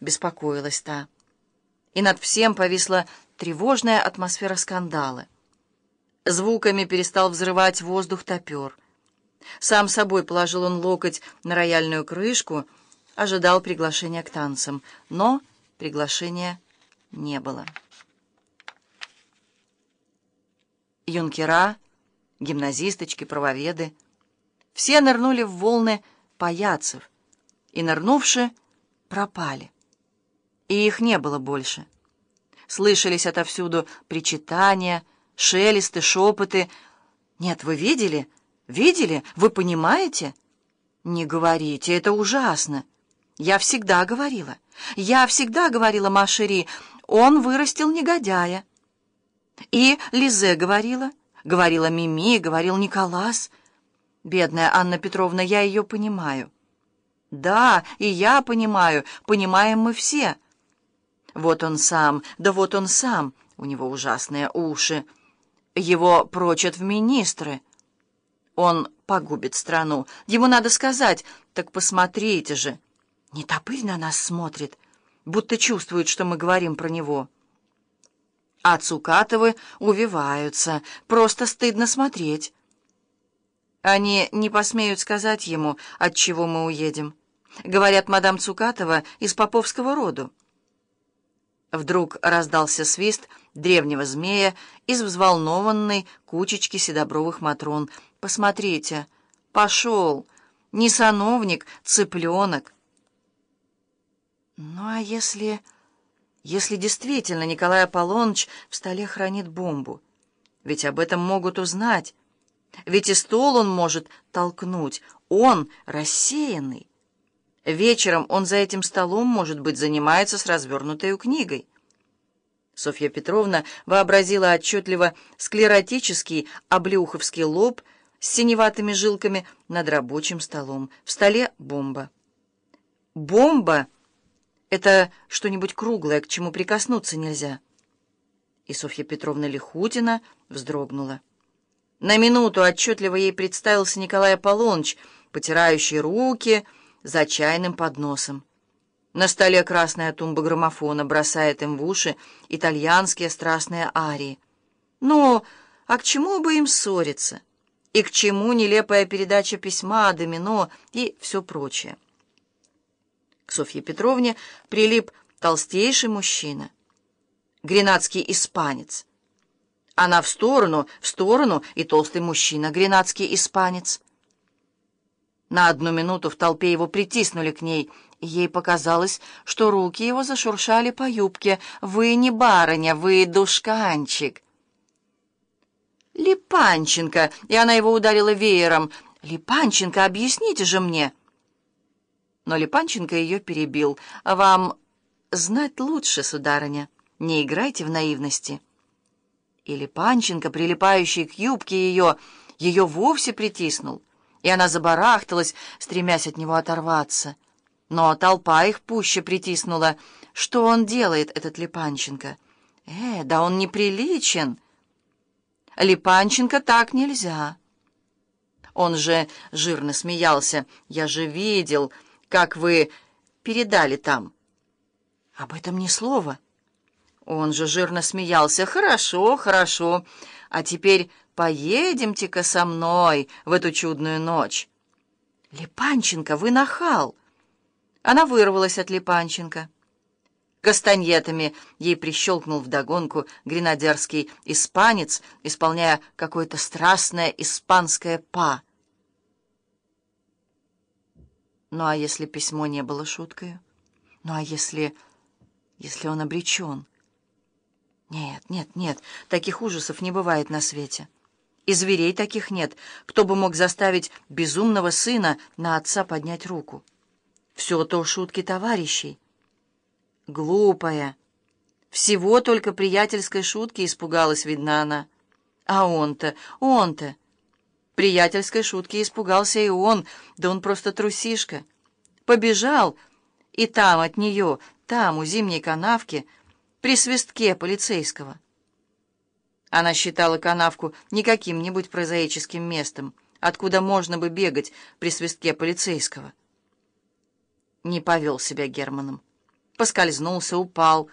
беспокоилась та. И над всем повисла тревожная атмосфера скандала. Звуками перестал взрывать воздух топер. Сам собой положил он локоть на рояльную крышку, ожидал приглашения к танцам, но приглашения не было. Юнкера, гимназисточки, правоведы — все нырнули в волны паяцев и, нырнувши, пропали. И их не было больше. Слышались отовсюду причитания, шелесты, шепоты. «Нет, вы видели? Видели? Вы понимаете?» «Не говорите, это ужасно!» «Я всегда говорила, я всегда говорила Машери, он вырастил негодяя». И Лизе говорила, говорила Мими, говорил Николас. Бедная Анна Петровна, я ее понимаю. Да, и я понимаю, понимаем мы все. Вот он сам, да вот он сам, у него ужасные уши. Его прочат в министры. Он погубит страну. Ему надо сказать, так посмотрите же. Не топырь на нас смотрит, будто чувствует, что мы говорим про него. А Цукатовы увиваются, просто стыдно смотреть. Они не посмеют сказать ему, от чего мы уедем. Говорят, мадам Цукатова из поповского роду. Вдруг раздался свист древнего змея из взволнованной кучечки седобровых матрон. «Посмотрите! Пошел! Не сановник, цыпленок!» «Ну а если... если действительно Николай Аполлоныч в столе хранит бомбу? Ведь об этом могут узнать. Ведь и стол он может толкнуть. Он рассеянный». Вечером он за этим столом, может быть, занимается с развернутой книгой. Софья Петровна вообразила отчетливо склеротический облюховский лоб с синеватыми жилками над рабочим столом. В столе бомба. Бомба — это что-нибудь круглое, к чему прикоснуться нельзя. И Софья Петровна Лихутина вздрогнула. На минуту отчетливо ей представился Николай Аполлоныч, потирающий руки — за чайным подносом. На столе красная тумба граммофона бросает им в уши итальянские страстные арии. Ну, а к чему бы им ссориться? И к чему нелепая передача письма, домино и все прочее? К Софье Петровне прилип толстейший мужчина, гренадский испанец. Она в сторону, в сторону, и толстый мужчина, гренадский испанец. На одну минуту в толпе его притиснули к ней, ей показалось, что руки его зашуршали по юбке. «Вы не барыня, вы душканчик!» «Липанченко!» — и она его ударила веером. «Липанченко, объясните же мне!» Но Липанченко ее перебил. «Вам знать лучше, сударыня. Не играйте в наивности». И Липанченко, прилипающий к юбке ее, ее вовсе притиснул и она забарахталась, стремясь от него оторваться. Но толпа их пуще притиснула. Что он делает, этот Липанченко? Э, да он неприличен. Липанченко так нельзя. Он же жирно смеялся. Я же видел, как вы передали там. Об этом ни слова. Он же жирно смеялся. Хорошо, хорошо. А теперь поедемте-ка со мной в эту чудную ночь. Липанченко, вы нахал! Она вырвалась от Липанченко. Кастаньетами ей прищелкнул вдогонку гренадерский испанец, исполняя какое-то страстное испанское «па». Ну а если письмо не было шуткой? Ну а если... если он обречен? Нет, нет, нет, таких ужасов не бывает на свете. И зверей таких нет, кто бы мог заставить безумного сына на отца поднять руку. Все то шутки товарищей. Глупая. Всего только приятельской шутки испугалась, видна она. А он-то, он-то... Приятельской шутки испугался и он, да он просто трусишка. Побежал, и там от нее, там, у зимней канавки, при свистке полицейского. Она считала канавку не каким-нибудь прозаическим местом, откуда можно бы бегать при свистке полицейского. Не повел себя Германом. поскользнулся, упал.